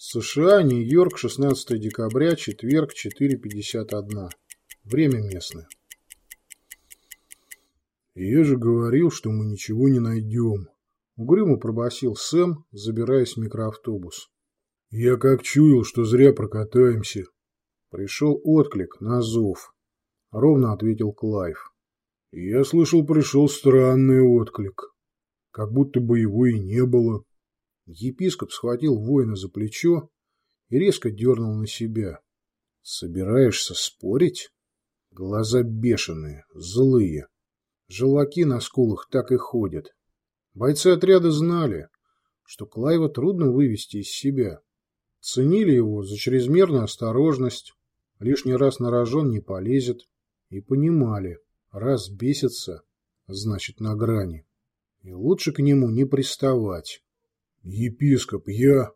США, Нью-Йорк, 16 декабря, четверг, 4.51. Время местное. «Я же говорил, что мы ничего не найдем», — угрюмо пробасил Сэм, забираясь в микроавтобус. «Я как чуял, что зря прокатаемся». Пришел отклик на зов. Ровно ответил Клайв. «Я слышал, пришел странный отклик. Как будто бы его и не было». Епископ схватил воина за плечо и резко дернул на себя. «Собираешься спорить?» Глаза бешеные, злые. Желваки на скулах так и ходят. Бойцы отряда знали, что Клайва трудно вывести из себя. Ценили его за чрезмерную осторожность, лишний раз на рожон не полезет, и понимали, раз бесится, значит на грани. И лучше к нему не приставать. «Епископ, я...»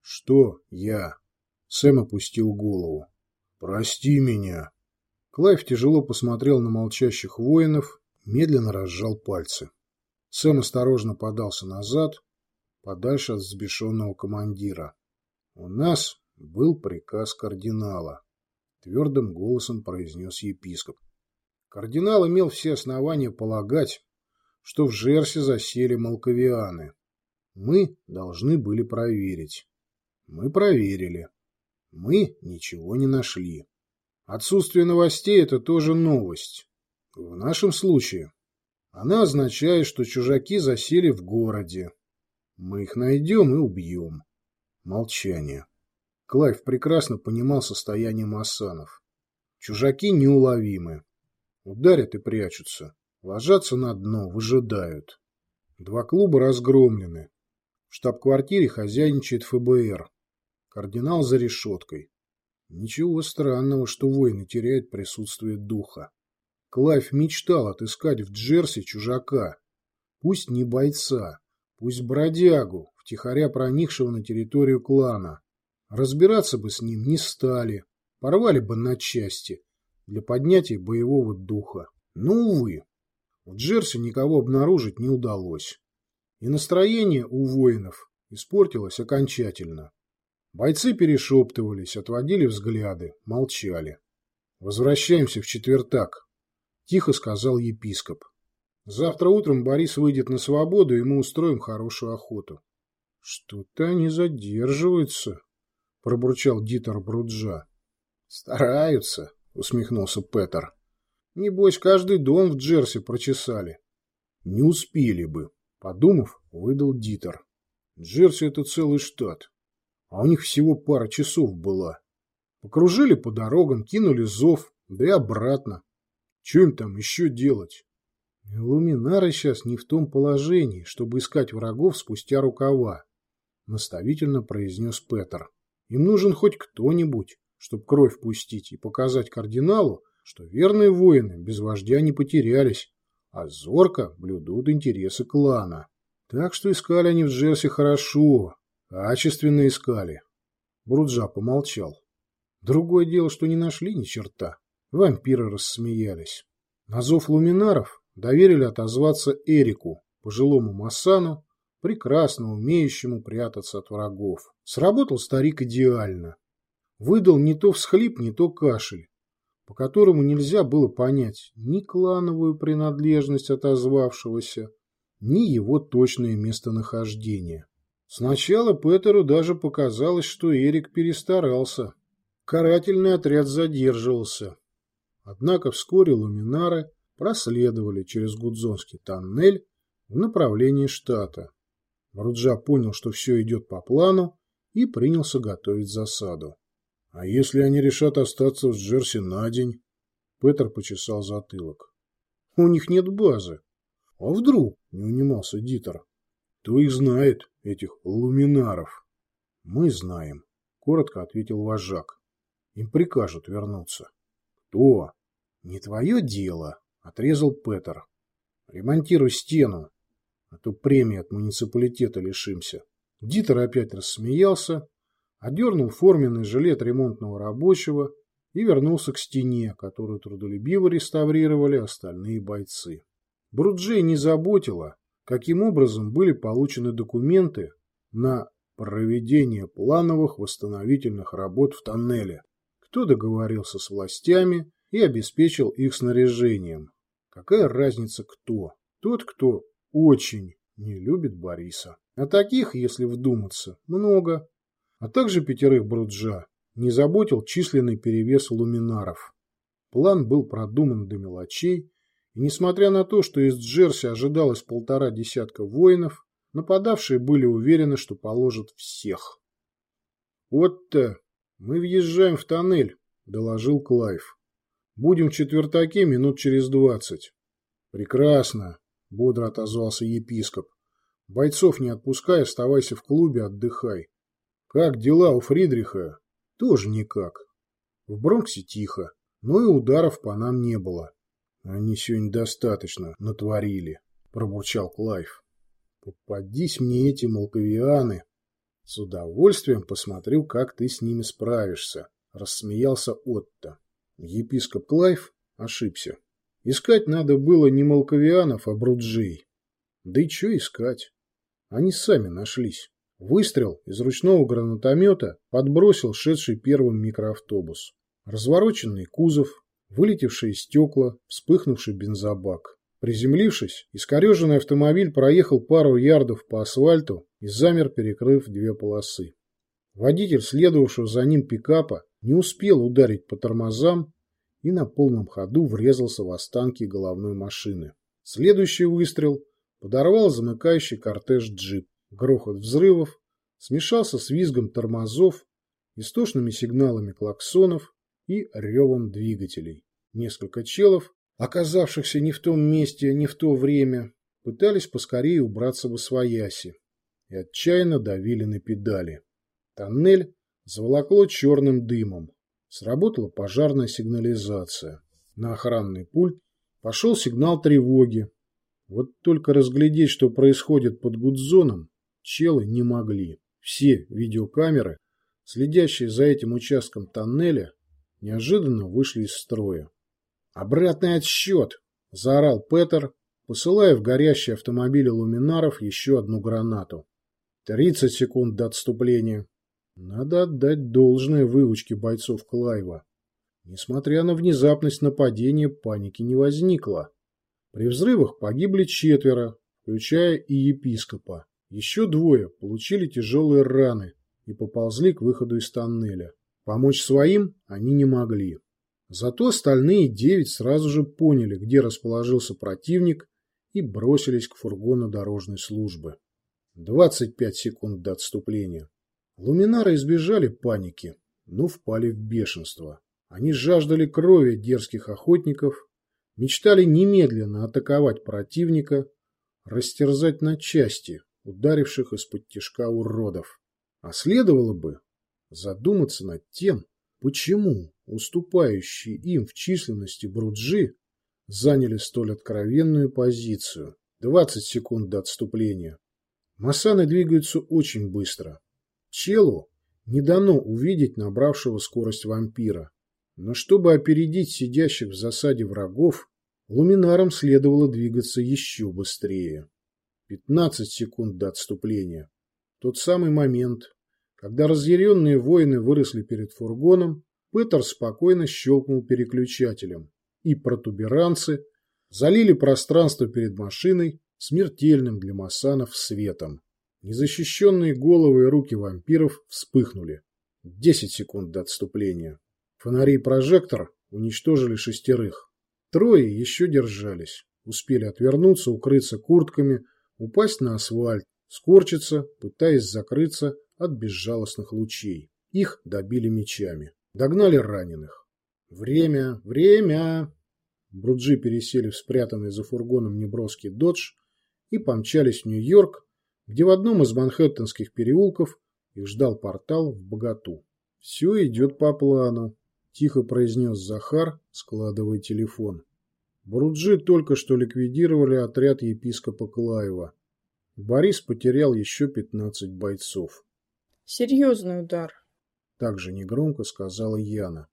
«Что я?» Сэм опустил голову. «Прости меня». Клайв тяжело посмотрел на молчащих воинов, медленно разжал пальцы. Сэм осторожно подался назад, подальше от взбешенного командира. «У нас был приказ кардинала», — твердым голосом произнес епископ. Кардинал имел все основания полагать, что в Жерсе засели молковианы. Мы должны были проверить. Мы проверили. Мы ничего не нашли. Отсутствие новостей – это тоже новость. В нашем случае она означает, что чужаки засели в городе. Мы их найдем и убьем. Молчание. Клайв прекрасно понимал состояние массанов. Чужаки неуловимы. Ударят и прячутся. Ложатся на дно, выжидают. Два клуба разгромлены. В штаб-квартире хозяйничает ФБР. Кардинал за решеткой. Ничего странного, что воины теряют присутствие духа. Клайв мечтал отыскать в Джерси чужака. Пусть не бойца, пусть бродягу, втихаря проникшего на территорию клана. Разбираться бы с ним не стали, порвали бы на части для поднятия боевого духа. Ну, увы, в Джерси никого обнаружить не удалось и настроение у воинов испортилось окончательно. Бойцы перешептывались, отводили взгляды, молчали. «Возвращаемся в четвертак», – тихо сказал епископ. «Завтра утром Борис выйдет на свободу, и мы устроим хорошую охоту». «Что-то они задерживаются», – пробурчал Дитер Бруджа. «Стараются», – усмехнулся Петер. «Небось, каждый дом в Джерси прочесали». «Не успели бы», Подумав, выдал Дитер. Джерси — это целый штат. А у них всего пара часов была. Покружили по дорогам, кинули зов, да и обратно. Что им там еще делать? Луминары сейчас не в том положении, чтобы искать врагов спустя рукава, наставительно произнес Петер. Им нужен хоть кто-нибудь, чтобы кровь пустить и показать кардиналу, что верные воины без вождя не потерялись, а зорко блюдут интересы клана. Так что искали они в Джерси хорошо, качественно искали. Бруджа помолчал. Другое дело, что не нашли ни черта. Вампиры рассмеялись. На зов луминаров доверили отозваться Эрику, пожилому Массану, прекрасно умеющему прятаться от врагов. Сработал старик идеально. Выдал не то всхлип, не то кашель по которому нельзя было понять ни клановую принадлежность отозвавшегося, ни его точное местонахождение. Сначала Петеру даже показалось, что Эрик перестарался. Карательный отряд задерживался. Однако вскоре луминары проследовали через Гудзонский тоннель в направлении штата. Руджа понял, что все идет по плану, и принялся готовить засаду. А если они решат остаться в Джерси на день? Петр почесал затылок. У них нет базы. А вдруг? Не унимался Дитер. Кто их знает, этих луминаров? Мы знаем, коротко ответил вожак. Им прикажут вернуться. Кто? Не твое дело, отрезал Петр. Ремонтируй стену, а то премии от муниципалитета лишимся. Дитер опять рассмеялся, одернул форменный жилет ремонтного рабочего и вернулся к стене, которую трудолюбиво реставрировали остальные бойцы. Бруджей не заботило, каким образом были получены документы на проведение плановых восстановительных работ в тоннеле. Кто договорился с властями и обеспечил их снаряжением. Какая разница кто? Тот, кто очень не любит Бориса. А таких, если вдуматься, много. А также пятерых Бруджа не заботил численный перевес луминаров. План был продуман до мелочей, и несмотря на то, что из Джерси ожидалось полтора десятка воинов, нападавшие были уверены, что положат всех. «Отто, мы въезжаем в тоннель», — доложил Клайв. «Будем в четвертаке минут через двадцать». «Прекрасно», — бодро отозвался епископ. «Бойцов не отпускай, оставайся в клубе, отдыхай. Как дела у Фридриха?» «Тоже никак. В Бронксе тихо, но и ударов по нам не было». «Они сегодня достаточно натворили», — пробурчал Клайв. «Попадись мне эти малкавианы!» «С удовольствием посмотрю, как ты с ними справишься», — рассмеялся Отто. Епископ Клайв ошибся. Искать надо было не молковианов, а бруджей. Да и что искать? Они сами нашлись. Выстрел из ручного гранатомета подбросил шедший первым микроавтобус. Развороченный кузов, вылетевшие стекла, вспыхнувший бензобак. Приземлившись, искореженный автомобиль проехал пару ярдов по асфальту и замер, перекрыв две полосы. Водитель, следовавшего за ним пикапа, не успел ударить по тормозам и на полном ходу врезался в останки головной машины. Следующий выстрел подорвал замыкающий кортеж джип. Грохот взрывов смешался с визгом тормозов, истошными сигналами клаксонов и ревом двигателей. Несколько челов, оказавшихся не в том месте, не в то время, пытались поскорее убраться в освояси и отчаянно давили на педали. Тоннель заволокло черным дымом. Сработала пожарная сигнализация. На охранный пульт пошел сигнал тревоги. Вот только разглядеть, что происходит под гудзоном, челы не могли. Все видеокамеры, следящие за этим участком тоннеля, неожиданно вышли из строя. «Обратный отсчет!» – заорал Петер, посылая в горящий автомобиль луминаров еще одну гранату. «Тридцать секунд до отступления». Надо отдать должное выучке бойцов Клайва. Несмотря на внезапность нападения, паники не возникло. При взрывах погибли четверо, включая и епископа. Еще двое получили тяжелые раны и поползли к выходу из тоннеля. Помочь своим они не могли. Зато остальные девять сразу же поняли, где расположился противник и бросились к фургону дорожной службы. 25 секунд до отступления. Луминары избежали паники, но впали в бешенство. Они жаждали крови дерзких охотников, мечтали немедленно атаковать противника, растерзать на части ударивших из-под тишка уродов. А следовало бы задуматься над тем, почему уступающие им в численности бруджи заняли столь откровенную позицию. 20 секунд до отступления. Масаны двигаются очень быстро. Челу не дано увидеть набравшего скорость вампира. Но чтобы опередить сидящих в засаде врагов, луминарам следовало двигаться еще быстрее. 15 секунд до отступления. Тот самый момент, когда разъяренные воины выросли перед фургоном, Петер спокойно щелкнул переключателем, и протуберанцы залили пространство перед машиной смертельным для массанов светом. Незащищенные головы и руки вампиров вспыхнули. Десять секунд до отступления. Фонари и прожектор уничтожили шестерых. Трое еще держались. Успели отвернуться, укрыться куртками, упасть на асфальт, скорчиться, пытаясь закрыться от безжалостных лучей. Их добили мечами. Догнали раненых. Время, время! Бруджи пересели в спрятанный за фургоном неброский додж и помчались в Нью-Йорк, где в одном из манхэттенских переулков их ждал портал в богату. «Все идет по плану», – тихо произнес Захар, складывая телефон. Бруджи только что ликвидировали отряд епископа Клаева. Борис потерял еще пятнадцать бойцов. Серьезный удар. Также негромко сказала Яна.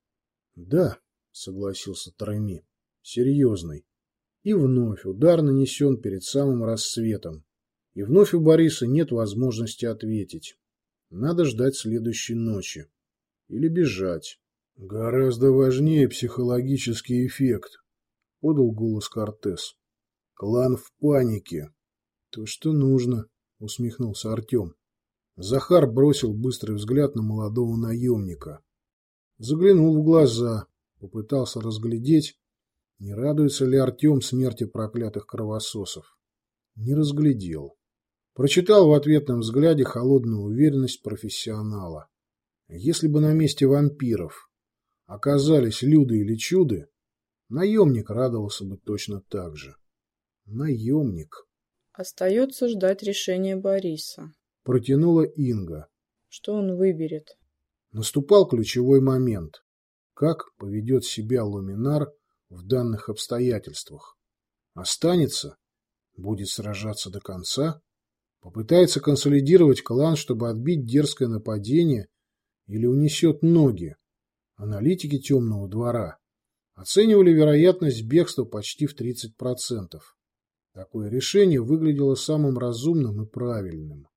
Да, согласился Тарами. Серьезный. И вновь удар нанесен перед самым рассветом. И вновь у Бориса нет возможности ответить. Надо ждать следующей ночи. Или бежать. Гораздо важнее психологический эффект, подал голос Кортес. Клан в панике. То, что нужно, усмехнулся Артем. Захар бросил быстрый взгляд на молодого наемника. Заглянул в глаза, попытался разглядеть, не радуется ли Артем смерти проклятых кровососов. Не разглядел. Прочитал в ответном взгляде холодную уверенность профессионала. Если бы на месте вампиров оказались люды или чуды, наемник радовался бы точно так же. Наемник. Остается ждать решения Бориса. Протянула Инга. Что он выберет? Наступал ключевой момент. Как поведет себя Луминар в данных обстоятельствах? Останется? Будет сражаться до конца? Попытается консолидировать клан, чтобы отбить дерзкое нападение или унесет ноги? Аналитики темного двора оценивали вероятность бегства почти в 30%. Такое решение выглядело самым разумным и правильным.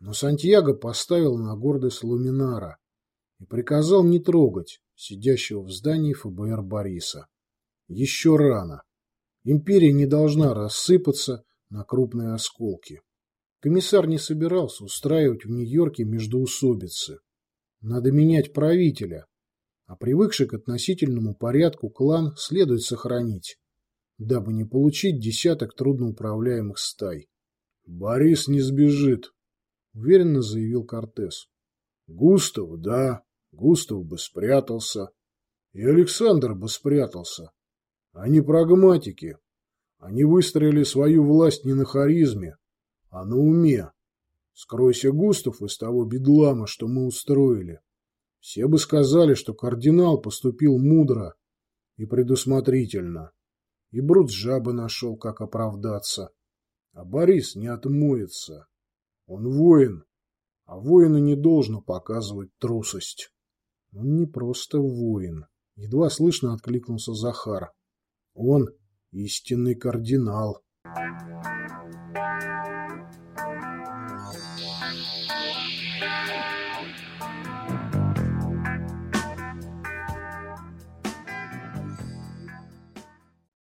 Но Сантьяго поставил на гордость Луминара и приказал не трогать сидящего в здании ФБР Бориса. Еще рано. Империя не должна рассыпаться на крупные осколки. Комиссар не собирался устраивать в Нью-Йорке междоусобицы. Надо менять правителя, а привыкший к относительному порядку клан следует сохранить, дабы не получить десяток трудноуправляемых стай. «Борис не сбежит», — уверенно заявил Кортес. «Густав, да, Густав бы спрятался, и Александр бы спрятался. Они прагматики. Они выстроили свою власть не на харизме, а на уме. Скройся, Густав, из того бедлама, что мы устроили. Все бы сказали, что кардинал поступил мудро и предусмотрительно. И Бруджа бы нашел, как оправдаться. А Борис не отмоется. Он воин, а воину не должно показывать трусость. Он не просто воин. Едва слышно откликнулся Захар. Он истинный кардинал. Thank you.